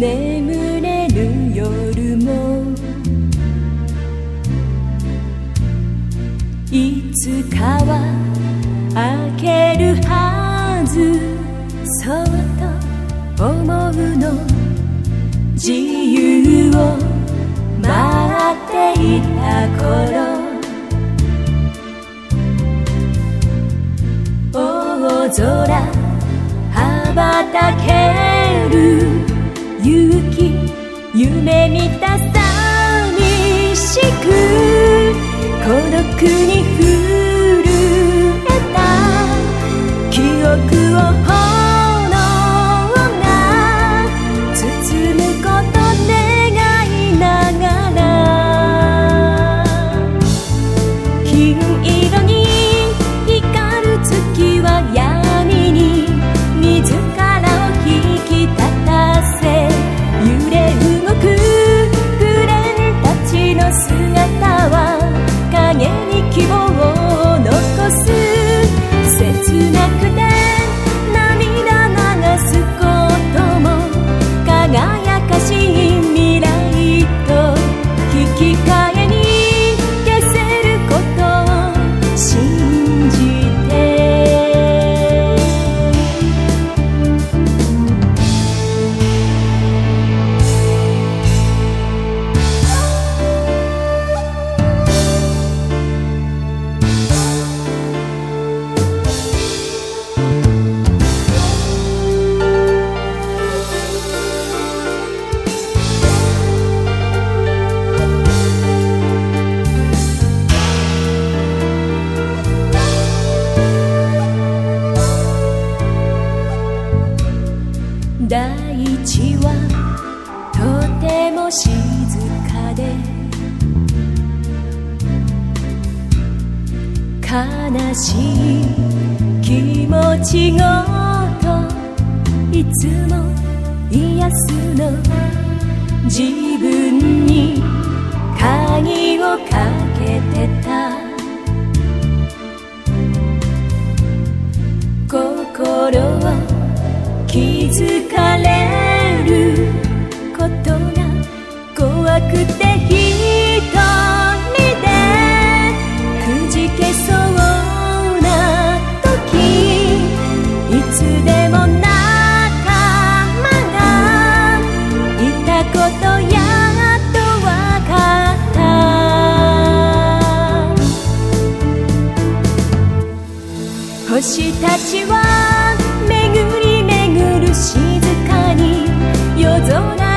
眠れる夜もいつかは明けるはず。そうと思うの自由を待っていた頃。大空羽ばたけ勇気夢見た寂しくも静かで悲しい気持ちごといつも癒すの。星たちは巡り巡る静かに夜空